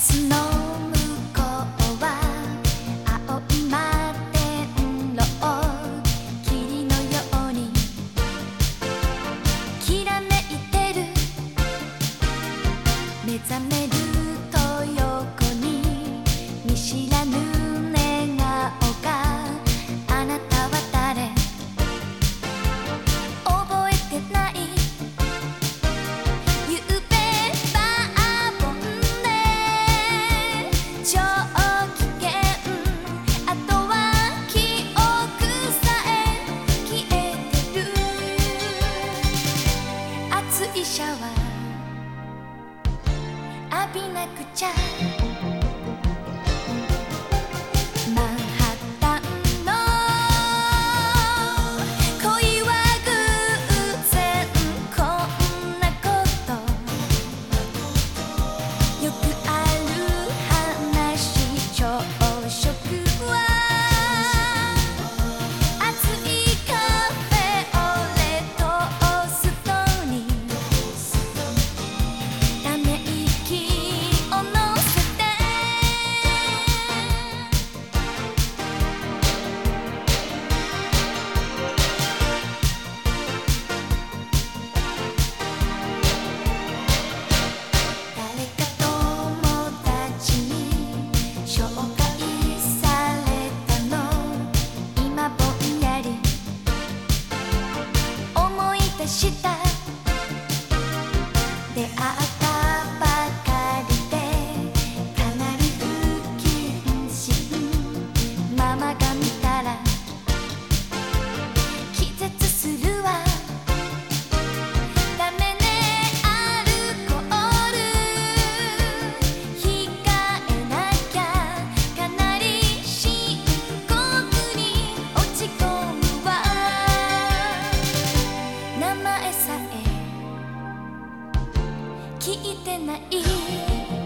that's not 水車は浴びなくちゃ。したない